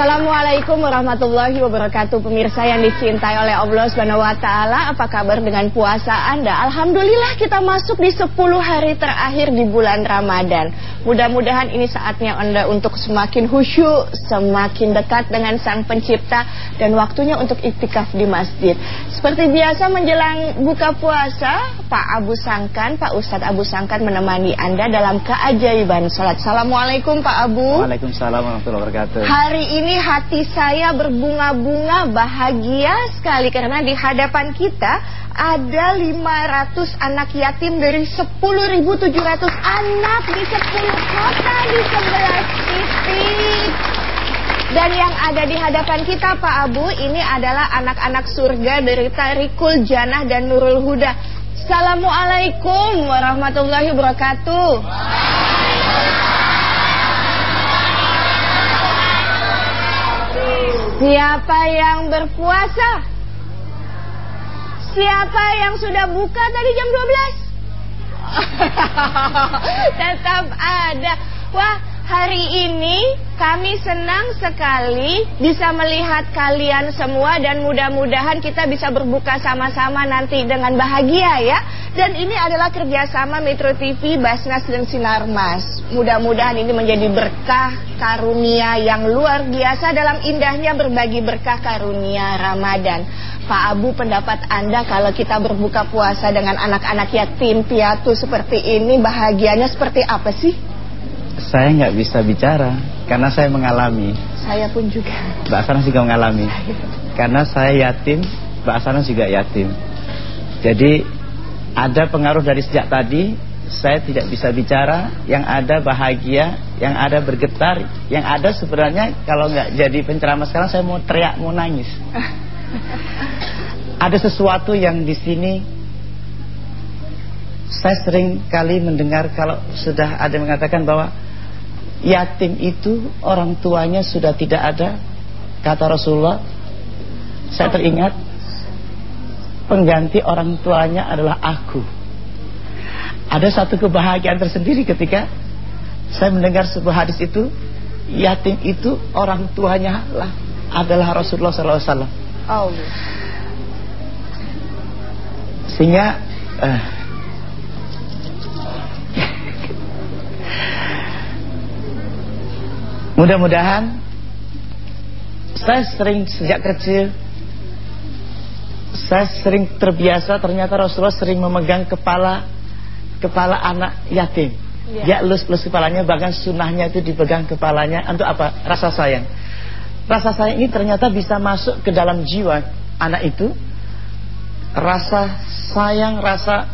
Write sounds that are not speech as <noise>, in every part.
Assalamualaikum warahmatullahi wabarakatuh Pemirsa yang dicintai oleh Allah Subhanahu wa taala, apa kabar dengan puasa Anda? Alhamdulillah kita masuk di 10 hari terakhir di bulan Ramadan. Mudah-mudahan ini saatnya Anda untuk semakin khusyuk, semakin dekat dengan Sang Pencipta dan waktunya untuk iktikaf di masjid. Seperti biasa menjelang buka puasa, Pak Abu Sangkan, Pak Ustadz Abu Sangkan menemani Anda dalam keajaiban salat. Assalamualaikum Pak Abu. Waalaikumsalam warahmatullahi wabarakatuh. Hari ini hati saya berbunga-bunga bahagia sekali karena di hadapan kita ada 500 anak yatim dari 10.700 anak di 10 kota di 11 titik. Dan yang ada di hadapan kita Pak Abu ini adalah anak-anak surga dari Tarikul Janah dan Nurul Huda. Assalamualaikum warahmatullahi wabarakatuh. Siapa yang berpuasa? Siapa yang sudah buka tadi jam 12? <laughs> Tetap ada. Wah, hari ini kami senang sekali bisa melihat kalian semua dan mudah-mudahan kita bisa berbuka sama-sama nanti dengan bahagia ya. Dan ini adalah kerjasama Metro TV, Basnas dan Sinar Mas. Mudah-mudahan ini menjadi berkah karunia yang luar biasa dalam indahnya berbagi berkah karunia Ramadan. Pak Abu, pendapat Anda kalau kita berbuka puasa dengan anak-anak yatim piatu seperti ini, bahagianya seperti apa sih? Saya nggak bisa bicara karena saya mengalami. Saya pun juga. Mbak Sana juga mengalami. <laughs> Karena saya yatim, Mbak Sana juga yatim. Jadi ada pengaruh dari sejak tadi saya tidak bisa bicara, yang ada bahagia, yang ada bergetar, yang ada sebenarnya kalau nggak jadi penceramah sekarang saya mau teriak, mau nangis. <laughs> ada sesuatu yang di sini saya sering kali mendengar kalau sudah ada yang mengatakan bahwa yatim itu orang tuanya sudah tidak ada, kata Rasulullah. Saya teringat pengganti orang tuanya adalah aku. Ada satu kebahagiaan tersendiri ketika saya mendengar sebuah hadis itu, yatim itu orang tuanya lah adalah Rasulullah SAW. Oh. Sehingga uh, mudah-mudahan saya sering sejak kecil saya sering terbiasa ternyata Rasulullah sering memegang kepala kepala anak yatim. Ya, ya lus-lus kepalanya bahkan sunnahnya itu dipegang kepalanya untuk apa? Rasa sayang. Rasa sayang ini ternyata bisa masuk ke dalam jiwa anak itu. Rasa sayang, rasa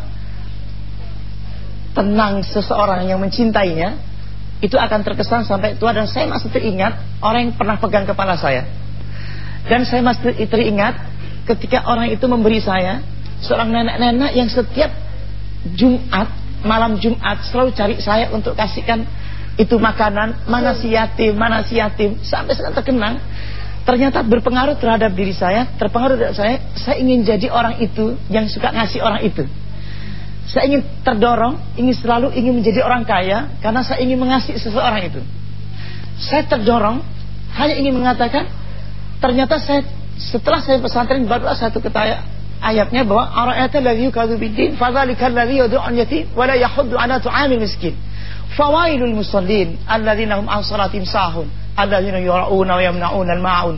tenang seseorang yang mencintainya itu akan terkesan sampai tua dan saya masih teringat orang yang pernah pegang kepala saya. Dan saya masih teringat ketika orang itu memberi saya seorang nenek-nenek yang setiap Jumat malam Jumat selalu cari saya untuk kasihkan itu makanan mana si yatim mana si yatim. Sampai sekarang terkenang. Ternyata berpengaruh terhadap diri saya terpengaruh terhadap saya. Saya ingin jadi orang itu yang suka ngasih orang itu saya ingin terdorong ingin selalu ingin menjadi orang kaya karena saya ingin mengasihi seseorang itu. Saya terdorong hanya ingin mengatakan ternyata saya setelah saya pesantren barulah satu ketaya ayatnya bahwa ara'aita alladhi yukadzu biddin fadzalikal ladzi yad'u yatim wa la yahuddu ala tu'amil miskin. Fawailul musallin alladzina hum an salatihim sahun alladzina yura'una wa yamna'una al-ma'un.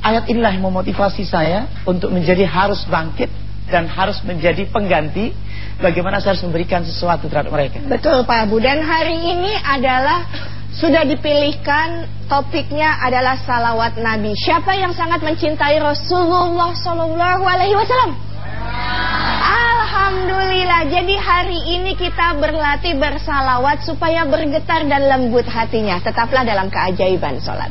Ayat inilah yang memotivasi saya untuk menjadi harus bangkit dan harus menjadi pengganti bagaimana saya harus memberikan sesuatu terhadap mereka. Betul Pak Abu dan hari ini adalah sudah dipilihkan topiknya adalah salawat Nabi. Siapa yang sangat mencintai Rasulullah Shallallahu Alaihi Wasallam? Alhamdulillah. Jadi hari ini kita berlatih bersalawat supaya bergetar dan lembut hatinya. Tetaplah dalam keajaiban sholat.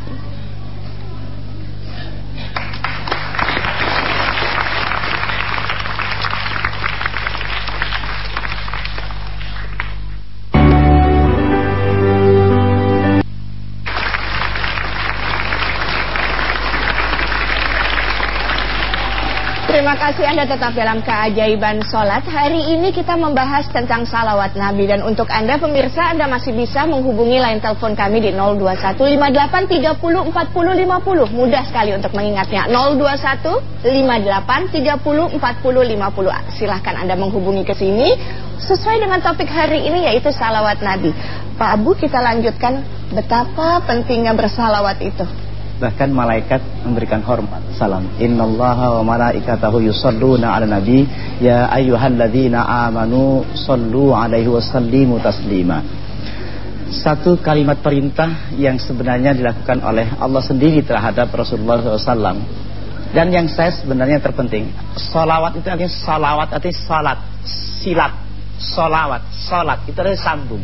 Kasih Anda tetap dalam keajaiban sholat. Hari ini kita membahas tentang salawat Nabi. Dan untuk Anda pemirsa Anda masih bisa menghubungi line telepon kami di 02158304050 Mudah sekali untuk mengingatnya. 02158304050 Silahkan Anda menghubungi ke sini Sesuai dengan topik hari ini yaitu salawat Nabi. Pak Abu kita lanjutkan Betapa pentingnya bersalawat itu bahkan malaikat memberikan hormat salam. Innallaha wa malaikatahu yusalluna ala nabi. Ya ayyuhalladzina amanu sallu alaihi wasallimu taslima. Satu kalimat perintah yang sebenarnya dilakukan oleh Allah sendiri terhadap Rasulullah SAW dan yang saya sebenarnya terpenting solawat itu artinya salawat artinya salat silat. Solawat salat itu adalah sambung.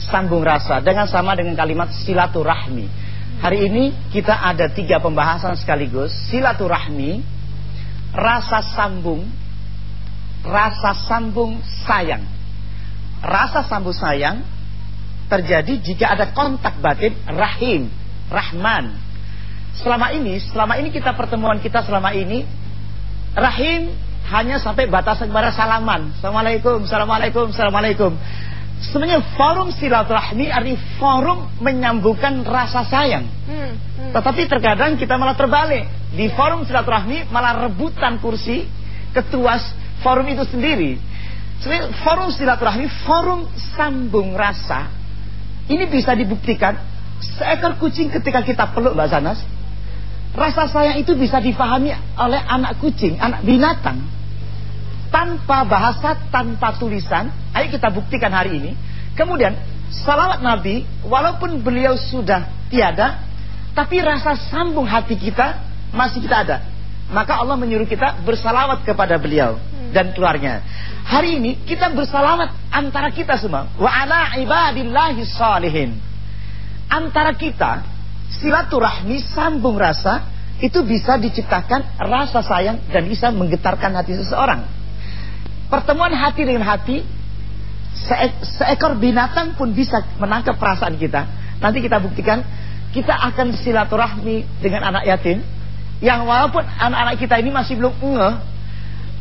Sambung rasa. Dengan sama dengan kalimat silaturahmi Hari ini kita ada tiga pembahasan sekaligus. Silaturahmi Rasa sambung Rasa sambung sayang. Rasa sambung sayang Terjadi jika ada kontak batin Rahim Rahman. Selama ini Selama ini kita pertemuan kita selama ini Rahim hanya sampai batasan kepada salaman. Assalamualaikum Assalamualaikum Assalamualaikum sebenarnya forum silaturahmi artinya forum menyambungkan rasa sayang. Hmm, hmm. Tetapi terkadang kita malah terbalik. Di forum silaturahmi malah rebutan kursi ketua forum itu sendiri. Sebenarnya forum silaturahmi, forum sambung rasa. Ini bisa dibuktikan seekor kucing ketika kita peluk Mbak Sanas. Rasa sayang itu bisa difahami oleh anak kucing, anak binatang tanpa bahasa, tanpa tulisan. Ayo kita buktikan hari ini. Kemudian salawat Nabi, walaupun beliau sudah tiada, tapi rasa sambung hati kita masih kita ada. Maka Allah menyuruh kita bersalawat kepada beliau dan keluarnya. Hari ini kita bersalawat antara kita semua. Wa ala ibadillahi salihin. Antara kita silaturahmi sambung rasa itu bisa diciptakan rasa sayang dan bisa menggetarkan hati seseorang. Pertemuan hati dengan hati se Seekor binatang pun bisa menangkap perasaan kita. Nanti kita buktikan Kita akan silaturahmi dengan anak yatim Yang walaupun anak-anak kita ini masih belum ngeh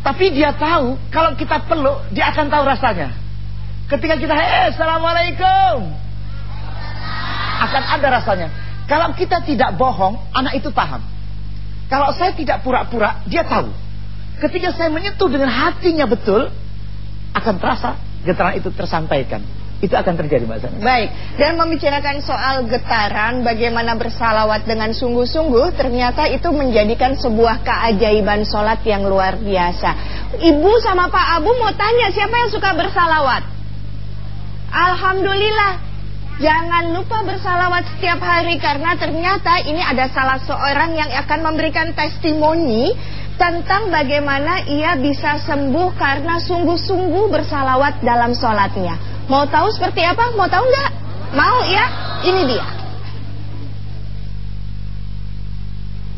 Tapi dia tahu Kalau kita peluk Dia akan tahu rasanya. Ketika kita Eh Assalamualaikum Akan ada rasanya. Kalau kita tidak bohong Anak itu paham. Kalau saya tidak pura-pura Dia tahu. Ketika saya menyentuh dengan hatinya betul, akan terasa getaran itu tersampaikan. Itu akan terjadi Mbak Sana. Baik, dan membicarakan soal getaran, bagaimana bersalawat dengan sungguh-sungguh, ternyata itu menjadikan sebuah keajaiban sholat yang luar biasa. Ibu sama Pak Abu mau tanya, siapa yang suka bersalawat? Alhamdulillah, Jangan lupa bersalawat setiap hari karena ternyata ini ada salah seorang yang akan memberikan testimoni tentang bagaimana ia bisa sembuh karena sungguh-sungguh bersalawat dalam sholatnya. Mau tahu seperti apa? Mau tahu nggak? Mau ya? Ini dia.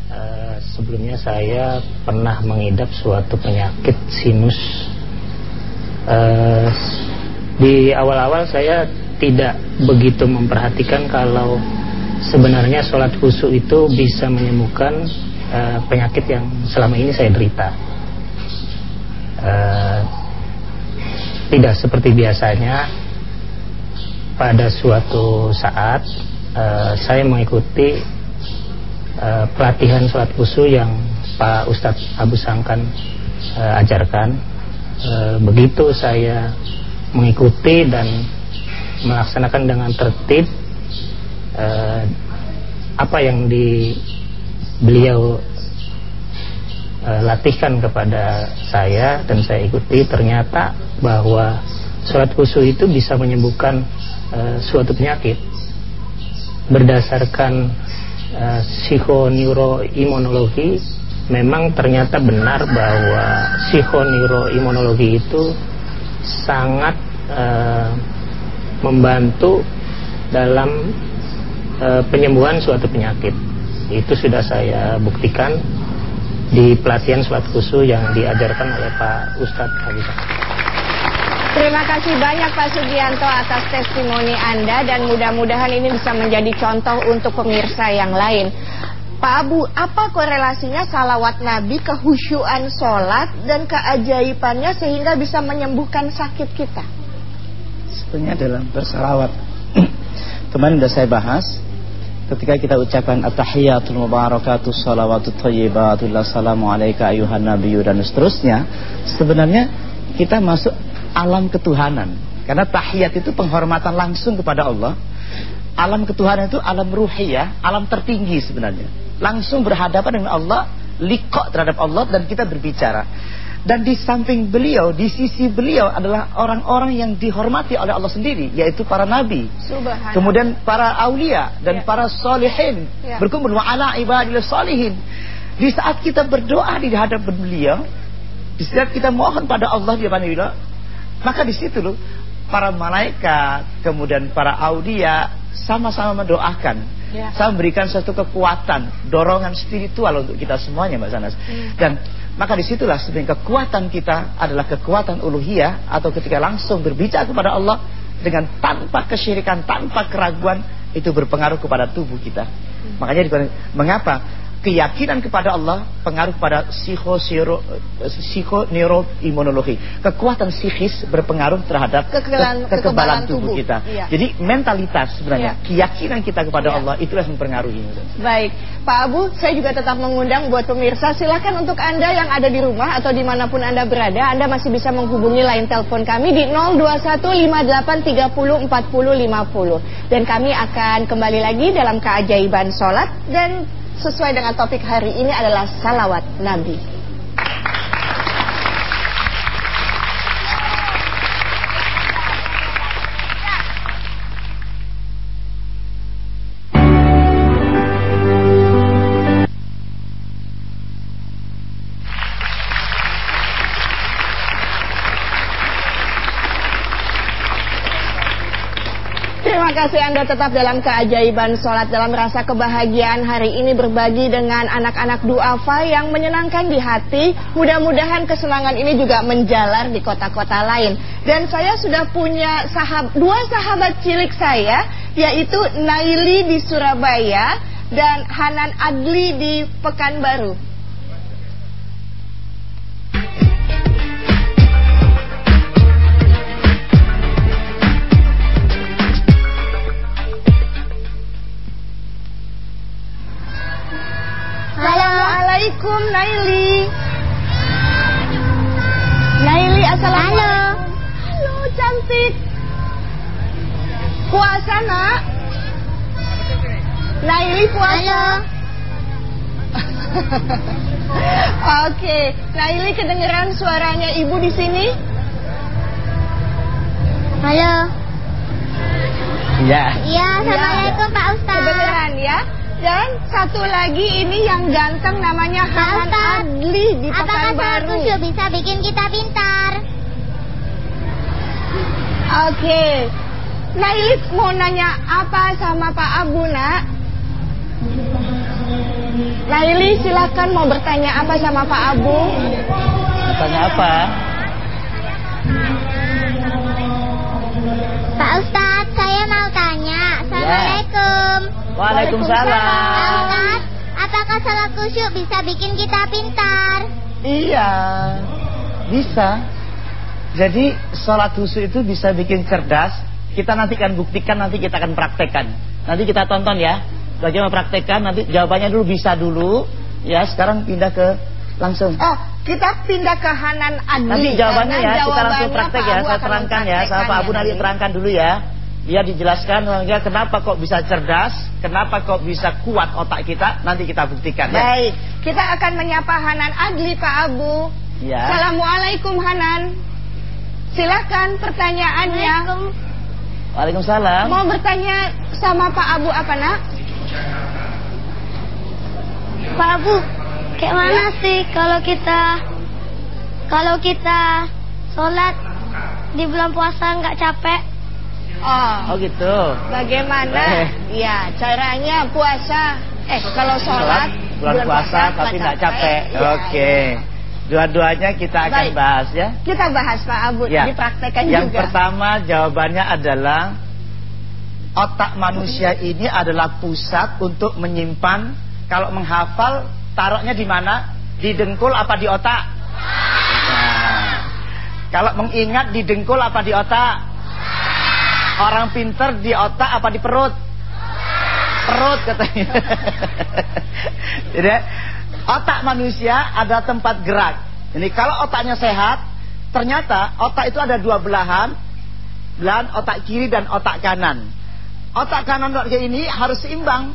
Uh, sebelumnya saya pernah mengidap suatu penyakit sinus. Uh, di awal-awal saya tidak begitu memperhatikan kalau sebenarnya sholat khusyuk itu bisa menyembuhkan uh, penyakit yang selama ini saya derita. Uh, tidak seperti biasanya pada suatu saat uh, saya mengikuti uh, pelatihan sholat khusyuk yang Pak Ustadz Abu Sangkan uh, ajarkan. Uh, begitu saya mengikuti dan melaksanakan dengan tertib uh, apa yang di beliau uh, latihkan kepada saya dan saya ikuti ternyata bahwa sholat khusyuk itu bisa menyembuhkan uh, suatu penyakit. Berdasarkan uh, psikoneuroimunologi memang ternyata benar bahwa psikoneuroimunologi itu sangat uh, membantu dalam uh, penyembuhan suatu penyakit itu sudah saya buktikan di pelatihan sholat khusus yang diajarkan oleh Pak Ustadz Habibah. Terima kasih banyak Pak Sugianto atas testimoni Anda dan mudah-mudahan ini bisa menjadi contoh untuk pemirsa yang lain. Pak Abu, apa korelasinya salawat Nabi kehusyuan sholat dan keajaibannya sehingga bisa menyembuhkan sakit kita? Sebenarnya dalam bersalawat <clears throat> Kemarin sudah saya bahas Ketika kita ucapkan At-tahiyatul mubarakatus salawatut thayyibatul Assalamu alaika ayuhan nabiyyu dan seterusnya Sebenarnya kita masuk alam ketuhanan. Karena tahiyat itu penghormatan langsung kepada Allah. Alam ketuhanan itu alam ruhi ya Alam tertinggi sebenarnya. Langsung berhadapan dengan Allah Likok terhadap Allah dan kita berbicara dan di samping beliau, di sisi beliau adalah orang-orang yang dihormati oleh Allah sendiri, yaitu para nabi. Kemudian para aulia dan ya. para solihin ya. berkumpul wa ala ibadillah solihin. Di saat kita berdoa di hadapan beliau, di saat kita mohon pada Allah di hadapan beliau, maka di situ loh para malaikat, kemudian para aulia sama-sama mendoakan. Ya. Saya memberikan satu kekuatan, dorongan spiritual untuk kita semuanya Mbak Sanas. Hmm. Dan maka di situlah sebenarnya kekuatan kita adalah kekuatan uluhiyah atau ketika langsung berbicara kepada Allah dengan tanpa kesyirikan, tanpa keraguan itu berpengaruh kepada tubuh kita. Makanya mengapa keyakinan kepada Allah pengaruh pada psikoneuroimunologi. Kekuatan psikis berpengaruh terhadap kekebalan, ke kekebalan tubuh, tubuh kita. Iya. Jadi mentalitas sebenarnya, iya. keyakinan kita kepada iya. Allah itulah yang mempengaruhi. Baik, Pak Abu, saya juga tetap mengundang buat pemirsa. Silahkan untuk Anda yang ada di rumah atau di mana pun Anda berada, Anda masih bisa menghubungi line telepon kami di 02158304050. Dan kami akan kembali lagi dalam keajaiban sholat dan sesuai dengan topik hari ini adalah salawat Nabi. Kasih Anda tetap dalam keajaiban sholat dalam rasa kebahagiaan hari ini berbagi dengan anak-anak duafa yang menyenangkan di hati. Mudah-mudahan kesenangan ini juga menjalar di kota-kota lain. Dan saya sudah punya sahab, dua sahabat cilik saya, yaitu Naili di Surabaya dan Hanan Adli di Pekanbaru. Naili. Naili assalamualaikum. Halo. Halo cantik. Puasa nak? Naili puasa. <laughs> Oke, Naili kedengeran suaranya ibu di sini? Halo. Iya. Iya, assalamualaikum ya. Pak Ustaz. Kedengeran ya? Dan satu lagi ini yang ganteng namanya Hasan Adli di Pekanbaru. Apakah susu bisa bikin kita pintar? Oke. Okay. Nailis mau nanya apa sama Pak Abu, nak? Naili silakan mau bertanya apa sama Pak Abu? Bertanya apa? Pak Ustadz, saya mau tanya. Assalamualaikum. Ya. Waalaikumsalam. Ustaz, apakah salat khusyuk bisa bikin kita pintar? Iya, bisa. Jadi salat khusyuk itu bisa bikin cerdas. Kita nanti akan buktikan, nanti kita akan praktekkan. Nanti kita tonton ya. Bagaimana praktekkan, nanti jawabannya dulu bisa dulu. Ya, sekarang pindah ke langsung. Oh, kita pindah ke Hanan Adi. Nanti jawabannya ya, kita langsung praktek ya. Saya terangkan ya, sama Pak Abu nanti terangkan dulu ya. Dia dijelaskan ya kenapa kok bisa cerdas, kenapa kok bisa kuat otak kita, nanti kita buktikan ya. Baik, kita akan menyapa Hanan Adli Pak Abu. Ya. Assalamualaikum Hanan. Silakan pertanyaannya. Waalaikumsalam. Mau bertanya sama Pak Abu apa nak? Pak Abu, kayak mana ya. sih kalau kita kalau kita sholat di bulan puasa nggak capek? Oh. Oh gitu. Bagaimana? Eh. Ya, caranya puasa. Eh, kalau sholat bulan, bulan puasa, tapi nggak capek. Ya, Oke. Okay. Ya. Dua-duanya kita akan Baik. bahas ya. Kita bahas Pak Abu, ya. dipraktekkan Yang juga. Yang pertama jawabannya adalah otak manusia ini adalah pusat untuk menyimpan kalau menghafal taruhnya di mana? Di dengkul apa di otak? Nah, kalau mengingat di dengkul apa di otak? Orang pinter di otak apa di perut? Perut katanya. <laughs> Jadi otak manusia ada tempat gerak. Ini kalau otaknya sehat, ternyata otak itu ada dua belahan, belahan otak kiri dan otak kanan. Otak kanan otak kiri ini harus seimbang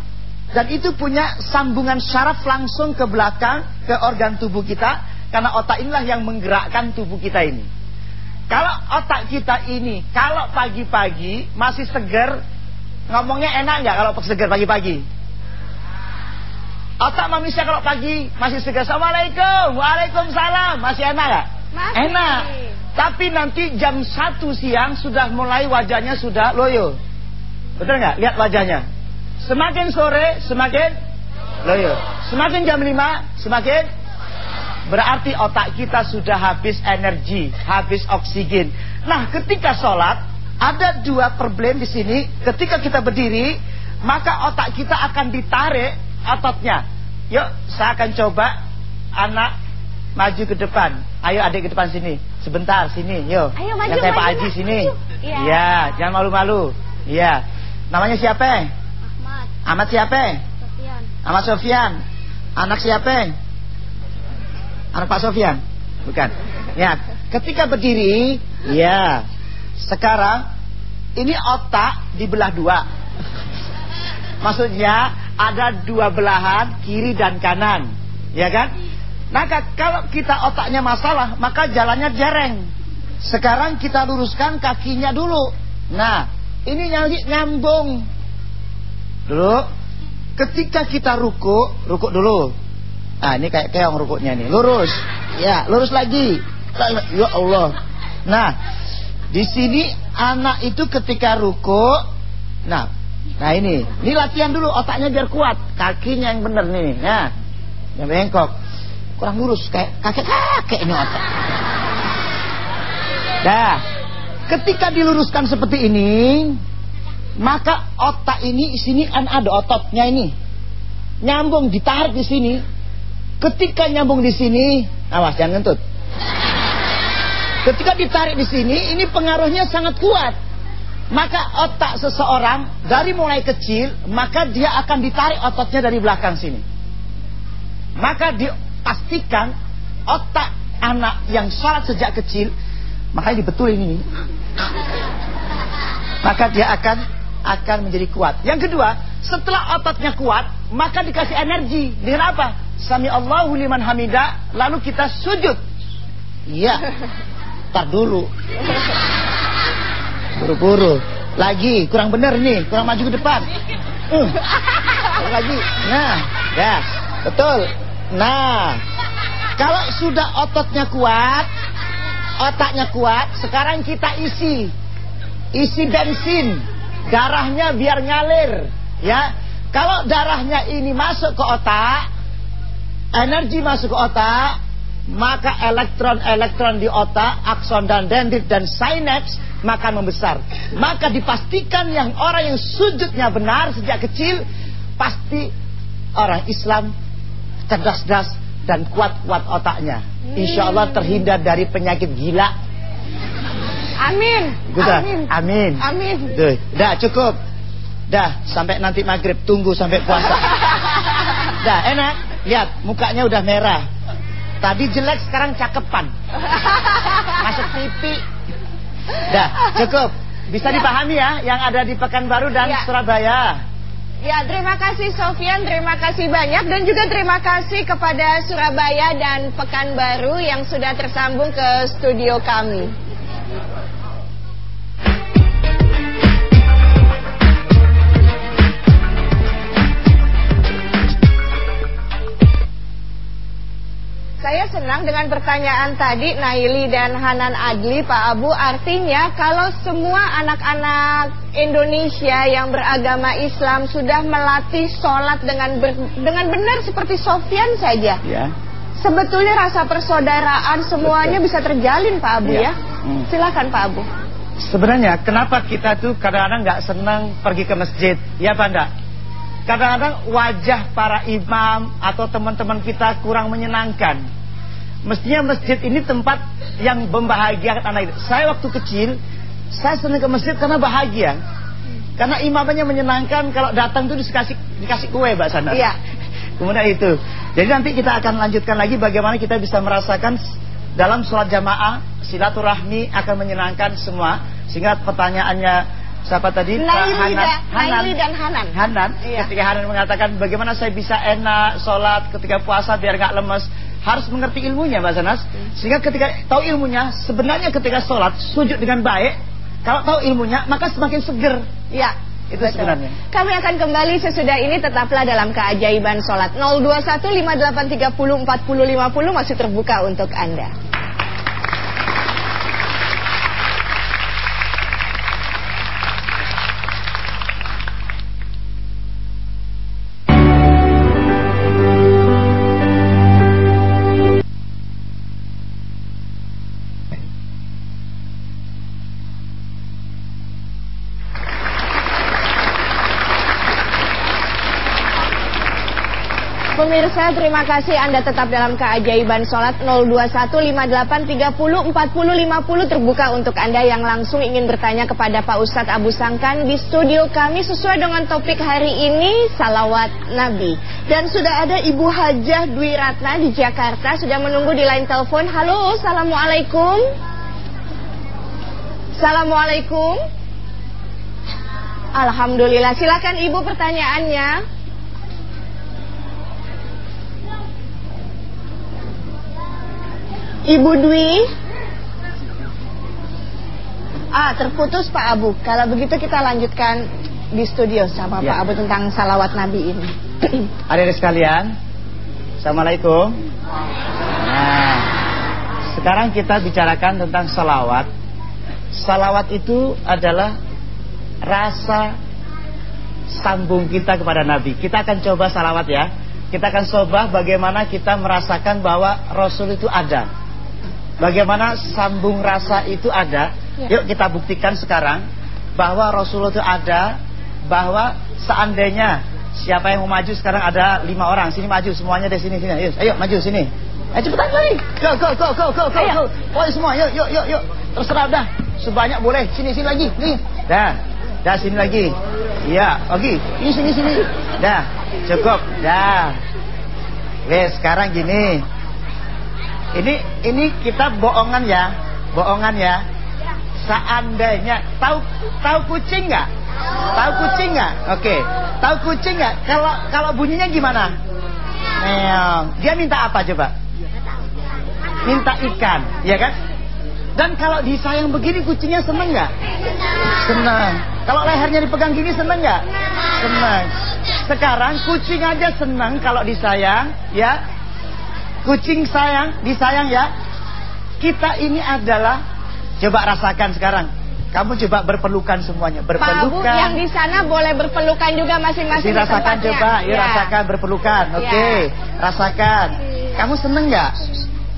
dan itu punya sambungan syaraf langsung ke belakang ke organ tubuh kita karena otak inilah yang menggerakkan tubuh kita ini. Kalau otak kita ini kalau pagi-pagi masih segar, ngomongnya enak nggak kalau segar pagi-pagi? Otak manusia kalau pagi masih segar, Assalamualaikum, Waalaikumsalam, masih enak nggak? Masih. Enak. Tapi nanti jam 1 siang sudah mulai wajahnya sudah loyo. Betul nggak? Lihat wajahnya. Semakin sore semakin loyo. Semakin jam 5 semakin berarti otak kita sudah habis energi, habis oksigen. Nah, ketika sholat ada dua problem di sini. Ketika kita berdiri, maka otak kita akan ditarik ototnya. Yuk, saya akan coba anak maju ke depan. Ayo adik ke depan sini. Sebentar sini, yuk. Ayo, maju, Yang saya Pak maju, Haji maju. sini. Iya. Iya, jangan malu-malu. Iya. Namanya siapa? Ahmad, Ahmad siapa? Sofian, Ahmad Sofian. Anak siapa? Anak Pak Sofian. Bukan. Ya, ketika berdiri, ya. Sekarang ini otak dibelah dua. Maksudnya ada dua belahan kiri dan kanan, ya kan? Maka kalau kita otaknya masalah, maka jalannya jereng. Sekarang kita luruskan kakinya dulu. Nah, ini nyali nyambung. Dulu, ketika kita ruku, ruku dulu. Ah, ini kayak keong rukuknya nih. Lurus. Ya, lurus lagi. Ya Allah. Nah, di sini anak itu ketika ruku, nah, nah ini, ini latihan dulu otaknya biar kuat, kakinya yang bener nih, ya, yang bengkok, kurang lurus kayak kakek kakek ini otak. Dah, ketika diluruskan seperti ini, maka otak ini di sini kan ada ototnya ini, nyambung ditarik di sini. Ketika nyambung di sini, awas jangan ngentut. Ketika ditarik di sini, ini pengaruhnya sangat kuat. Maka otak seseorang dari mulai kecil, maka dia akan ditarik ototnya dari belakang sini. Maka dipastikan otak anak yang sholat sejak kecil, makanya dibetulin ini. Maka dia akan akan menjadi kuat. Yang kedua, setelah ototnya kuat, maka dikasih energi. Dengan apa? Sami Allahu liman hamida, lalu kita sujud. Iya. Tar dulu. Buru-buru. Lagi, kurang benar nih, kurang maju ke depan. Uh. Lagi. Nah, ya, betul. Nah, kalau sudah ototnya kuat, otaknya kuat, sekarang kita isi. Isi bensin. Darahnya biar ngalir, ya. Kalau darahnya ini masuk ke otak, energi masuk ke otak, maka elektron-elektron di otak, akson dan dendrit dan sinaps maka membesar. Maka dipastikan yang orang yang sujudnya benar sejak kecil pasti orang Islam cerdas-cerdas dan kuat-kuat otaknya. Insya Allah terhindar dari penyakit gila. Amin. Sudah? Amin. Amin. Amin. Tuh, dah cukup. Dah sampai nanti maghrib tunggu sampai puasa. <laughs> dah enak. Lihat mukanya udah merah. Tadi jelek sekarang cakepan. Masuk pipi. Dah cukup. Bisa dipahami ya yang ada di Pekanbaru dan Ya. Surabaya. Ya, terima kasih Sofian, terima kasih banyak dan juga terima kasih kepada Surabaya dan Pekanbaru yang sudah tersambung ke studio kami. Saya senang dengan pertanyaan tadi Naili dan Hanan Adli Pak Abu Artinya kalau semua anak-anak Indonesia yang beragama Islam Sudah melatih sholat dengan ber- dengan benar seperti Sofyan saja Ya. Sebetulnya rasa persaudaraan semuanya Betul. bisa terjalin Pak Abu Ya. ya, Hmm. Silakan Pak Abu Sebenarnya kenapa kita tuh kadang-kadang nggak senang pergi ke masjid? Ya apa enggak? Kadang-kadang wajah para imam atau teman-teman kita kurang menyenangkan. Mestinya masjid ini tempat yang membahagiakan anak itu. Saya waktu kecil, saya senang ke masjid karena bahagia. Karena imamnya menyenangkan kalau datang tuh dikasih dikasih kue Mbak Sana. Iya. Kemudian itu. Jadi nanti kita akan lanjutkan lagi bagaimana kita bisa merasakan dalam sholat jamaah silaturahmi akan menyenangkan semua. Sehingga pertanyaannya siapa tadi? Naili, Hanan. da- Naili dan Hanan. Hanan. Iya. Ketika Hanan mengatakan bagaimana saya bisa enak sholat ketika puasa biar nggak lemes. Harus mengerti ilmunya Mbak Sanas. Sehingga ketika tahu ilmunya, sebenarnya ketika sholat sujud dengan baik. Kalau tahu ilmunya, maka semakin seger. Ya. Itu betul. sebenarnya. Kami akan kembali sesudah ini tetaplah dalam keajaiban sholat 021 5830 40 50 masih terbuka untuk Anda. Pemirsa, terima kasih Anda tetap dalam keajaiban sholat 02158304050 terbuka untuk Anda yang langsung ingin bertanya kepada Pak Ustadz Abu Sangkan di studio kami sesuai dengan topik hari ini salawat Nabi. Dan sudah ada Ibu Hajah Dwi Ratna di Jakarta sudah menunggu di line telepon. Halo, Assalamualaikum. Assalamualaikum. Alhamdulillah, silakan Ibu pertanyaannya. Ibu Dwi Ah terputus Pak Abu Kalau begitu kita lanjutkan di studio sama Ya. Pak Abu tentang salawat Nabi ini <clears throat> Adik-adik sekalian, Assalamualaikum. Nah, sekarang kita bicarakan tentang salawat. Salawat itu adalah rasa sambung kita kepada Nabi. Kita akan coba salawat ya. Kita akan coba bagaimana kita merasakan bahwa Rasul itu ada. Bagaimana sambung rasa itu ada. Ya. Yuk kita buktikan sekarang bahwa Rasul itu ada. Bahwa seandainya siapa yang mau maju sekarang ada lima orang. Sini maju semuanya dari sini sini. Ayo, ayo maju sini. Ayo cepetan lagi. Go go go go go go. Ayo. go. Ayo semua, yuk yuk yuk yuk. Terserah dah. Sebanyak boleh. Sini sini lagi. Nih. Dah. Dah sini lagi. Iya, lagi. Ini sini sini. Dah. Cukup. Dah. Wes, sekarang gini. Ini ini kita bohongan ya. Bohongan ya. Seandainya tahu tahu kucing nggak? Tahu kucing nggak? Oke. Tahu kucing nggak? Kalau kalau bunyinya gimana? Meong. Dia minta apa coba? Minta ikan, ya kan? Dan kalau disayang begini kucingnya seneng nggak? Senang. Kalau lehernya dipegang gini seneng nggak? Senang. Sekarang kucing aja senang kalau disayang, ya. Kucing sayang, disayang ya. Kita ini adalah coba rasakan sekarang. Kamu coba berpelukan semuanya, Pak Abu berpelukan. yang di sana boleh berpelukan juga masing-masing tempatnya. coba, yuk Ya. rasakan berpelukan. Oke, rasakan. Kamu seneng nggak?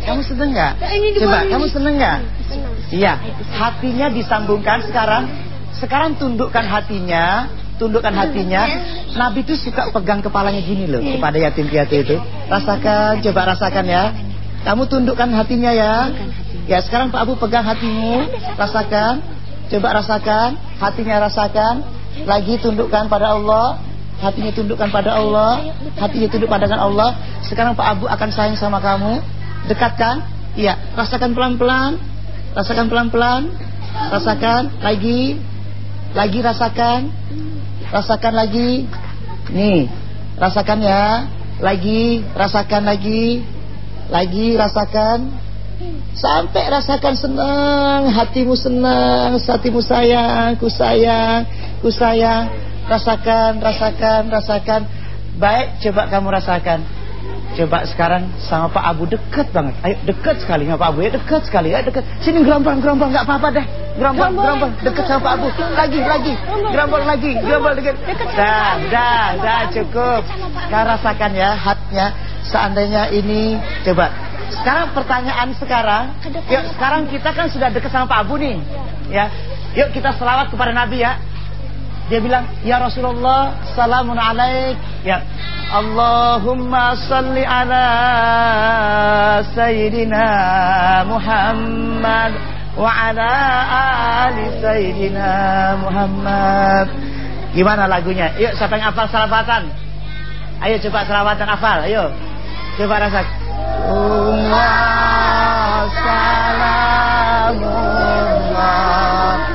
Kamu seneng nggak? Coba, kamu seneng nggak? Iya, hatinya disambungkan sekarang. Sekarang tundukkan hatinya, tundukkan hatinya. Nabi itu suka pegang kepalanya gini loh kepada yatim piatu itu. Rasakan, coba rasakan ya. Kamu tundukkan hatinya ya. Ya sekarang Pak Abu pegang hatimu, rasakan. Coba rasakan, hatinya rasakan. Lagi tundukkan pada Allah. Hatinya tundukkan pada Allah. Hatinya tunduk pada Allah. Sekarang Pak Abu akan sayang sama kamu. Dekatkan. Iya, rasakan pelan-pelan. Rasakan pelan-pelan. Rasakan lagi. Lagi rasakan. Rasakan lagi. Nih, rasakan ya. Lagi, rasakan lagi. Lagi rasakan. Sampai rasakan senang, hatimu senang, hatimu sayang, ku sayang, ku sayang. Rasakan, rasakan, rasakan. Baik, coba kamu rasakan. Coba sekarang sama Pak Abu dekat banget. Ayo dekat sekali sama Pak Abu ya, dekat sekali ya, dekat. Sini gerombol, gerombol nggak apa-apa deh. Gerombol, gerombol, dekat sama Pak Abu. Lagi, lagi, gerombol lagi, gerombol dekat. Dah, dah, dah cukup. Sekarang rasakan ya hatnya. Seandainya ini, coba. Sekarang pertanyaan sekarang, yuk sekarang kita kan sudah dekat sama Pak Abu nih, ya. Yuk kita selawat kepada Nabi ya. Dia bilang, "Ya Rasulullah, salamun alaik." Ya, Allahumma salli ala sayyidina Muhammad wa ala ali sayyidina Muhammad. Gimana lagunya? Yuk siapa yang hafal salawatan? Ayo coba salawatan hafal, ayo. Coba rasa. Umma salamullah ala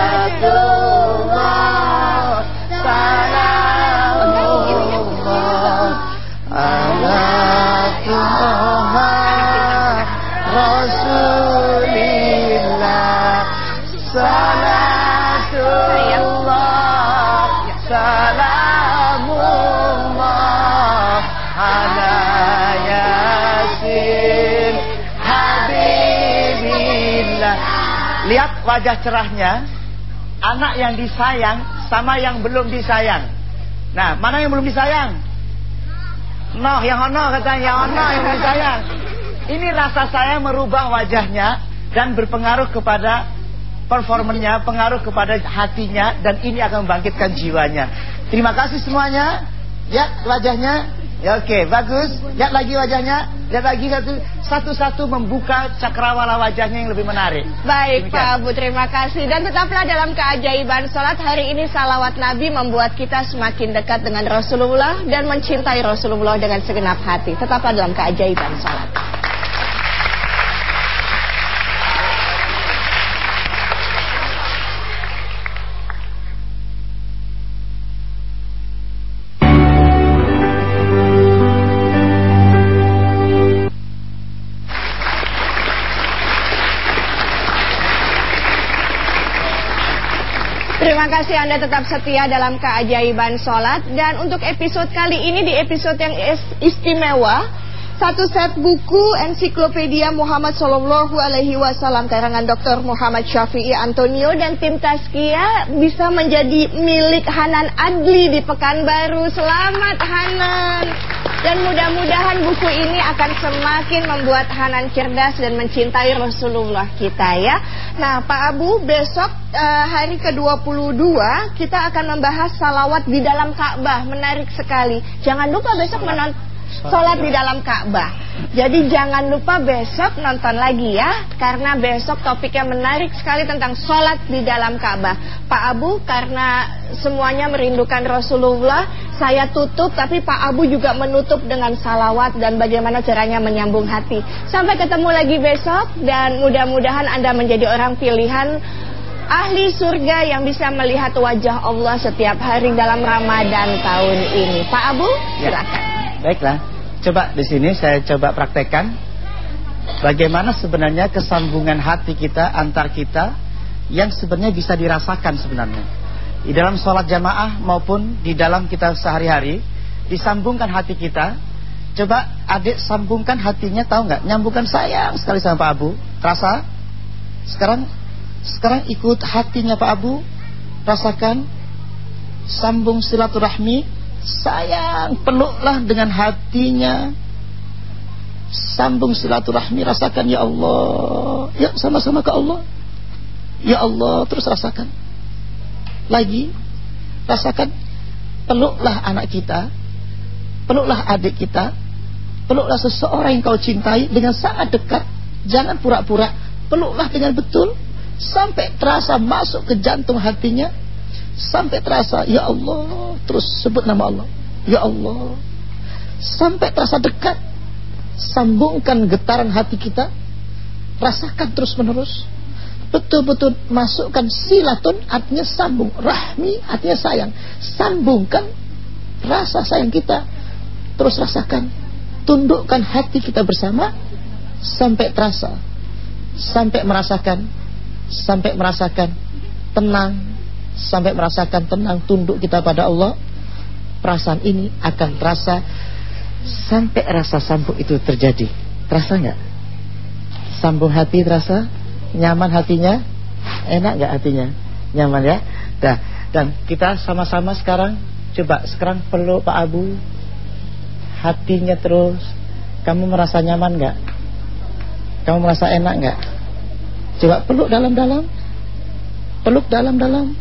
wajah cerahnya anak yang disayang sama yang belum disayang nah mana yang belum disayang Noh yang ono katanya yang ono yang belum disayang ini rasa saya merubah wajahnya dan berpengaruh kepada performennya, pengaruh kepada hatinya dan ini akan membangkitkan jiwanya. Terima kasih semuanya. Ya wajahnya. Ya oke, bagus. Lihat lagi wajahnya. Lagi satu satu-satu membuka cakrawala wajahnya yang lebih menarik. Baik Demikian. Pak Abu, terima kasih. Dan tetaplah dalam keajaiban sholat hari ini salawat Nabi membuat kita semakin dekat dengan Rasulullah dan mencintai Rasulullah dengan segenap hati. Tetaplah dalam keajaiban sholat. Kasih Anda tetap setia dalam keajaiban sholat. Dan untuk episode kali ini di episode yang is- istimewa Satu set buku ensiklopedia Muhammad Sallallahu Alaihi Wasallam Karangan Dr. Muhammad Syafi'i Antonio Dan tim Taskia bisa menjadi milik Hanan Adli di Pekanbaru Selamat Hanan dan mudah-mudahan buku ini akan semakin membuat Hanan cerdas dan mencintai Rasulullah kita ya. Nah Pak Abu besok eh, hari ke-22 kita akan membahas salawat di dalam Ka'bah. Menarik sekali. Jangan lupa besok menonton Sholat di dalam Ka'bah. Jadi jangan lupa besok nonton lagi ya Karena besok topiknya menarik sekali tentang sholat di dalam Ka'bah. Pak Abu karena semuanya merindukan Rasulullah Saya tutup tapi Pak Abu juga menutup dengan salawat Dan bagaimana caranya menyambung hati. Sampai ketemu lagi besok Dan mudah-mudahan Anda menjadi orang pilihan Ahli surga yang bisa melihat wajah Allah setiap hari dalam Ramadan tahun ini. Pak Abu Ya. Baiklah, coba di sini saya coba praktekkan bagaimana sebenarnya kesambungan hati kita antar kita yang sebenarnya bisa dirasakan sebenarnya di dalam sholat jamaah maupun di dalam kita sehari-hari disambungkan hati kita. Coba adik sambungkan hatinya tahu nggak? Nyambungkan sayang sekali sama Pak Abu. Terasa? Sekarang sekarang ikut hatinya Pak Abu, rasakan sambung silaturahmi sayang peluklah dengan hatinya. Sambung silaturahmi rasakan ya Allah ya sama-sama ke Allah. Ya Allah terus rasakan. Lagi rasakan peluklah anak kita peluklah adik kita peluklah seseorang yang kau cintai dengan sangat dekat. Jangan pura-pura peluklah dengan betul sampai terasa masuk ke jantung hatinya sampai terasa ya Allah. Terus sebut nama Allah. Ya Allah. Sampai terasa dekat sambungkan getaran hati kita rasakan terus menerus betul-betul masukkan silatun artinya sambung. Rahmi artinya sayang. Sambungkan rasa sayang kita terus rasakan. Tundukkan hati kita bersama sampai terasa. Sampai merasakan sampai merasakan. Tenang sampai merasakan tenang tunduk kita pada Allah perasaan ini akan terasa sampai rasa sambung itu terjadi. Terasa nggak? Sambung hati terasa? Nyaman hatinya? Enak nggak hatinya? Nyaman ya? Dah. Dan kita sama-sama sekarang coba sekarang perlu Pak Abu hatinya terus. Kamu merasa nyaman nggak? Kamu merasa enak nggak? Coba peluk dalam-dalam. Peluk dalam-dalam.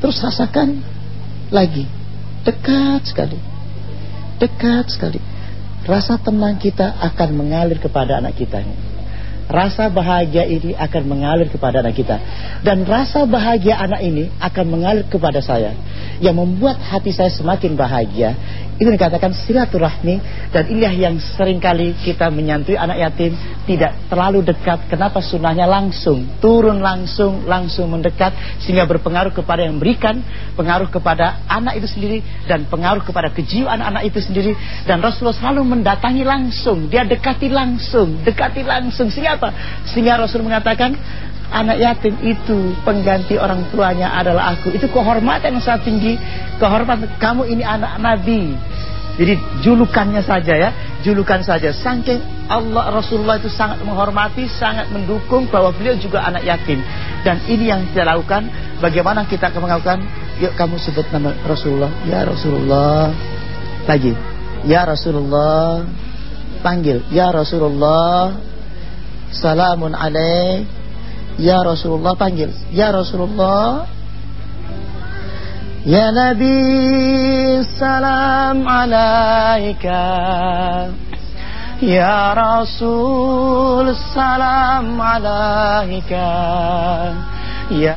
Terus rasakan lagi. Dekat sekali. Dekat sekali. Rasa tenang kita akan mengalir kepada anak kita. Rasa bahagia ini akan mengalir kepada anak kita. Dan rasa bahagia anak ini akan mengalir kepada saya. Yang membuat hati saya semakin bahagia itu dikatakan silaturahmi dan inilah yang sering kali kita menyantui anak yatim tidak terlalu dekat. Kenapa sunnahnya langsung turun langsung langsung mendekat sehingga berpengaruh kepada yang berikan, pengaruh kepada anak itu sendiri dan pengaruh kepada kejiwaan anak itu sendiri dan Rasulullah selalu mendatangi langsung, dia dekati langsung, dekati langsung. Sehingga apa? Sehingga Rasul mengatakan anak yatim itu pengganti orang tuanya adalah aku. Itu kehormatan yang sangat tinggi. Kehormatan kamu ini anak Nabi. Jadi julukannya saja ya, julukan saja. Saking Allah Rasulullah itu sangat menghormati, sangat mendukung bahwa beliau juga anak yatim. Dan ini yang kita lakukan. Bagaimana kita akan melakukan? Yuk kamu sebut nama Rasulullah. Ya Rasulullah. Lagi. Ya Rasulullah. Panggil. Ya Rasulullah. Salamun alaih Ya Rasulullah panggil. Ya Rasulullah. Ya Nabi salam alaika. Ya Rasul salam alaika. Ya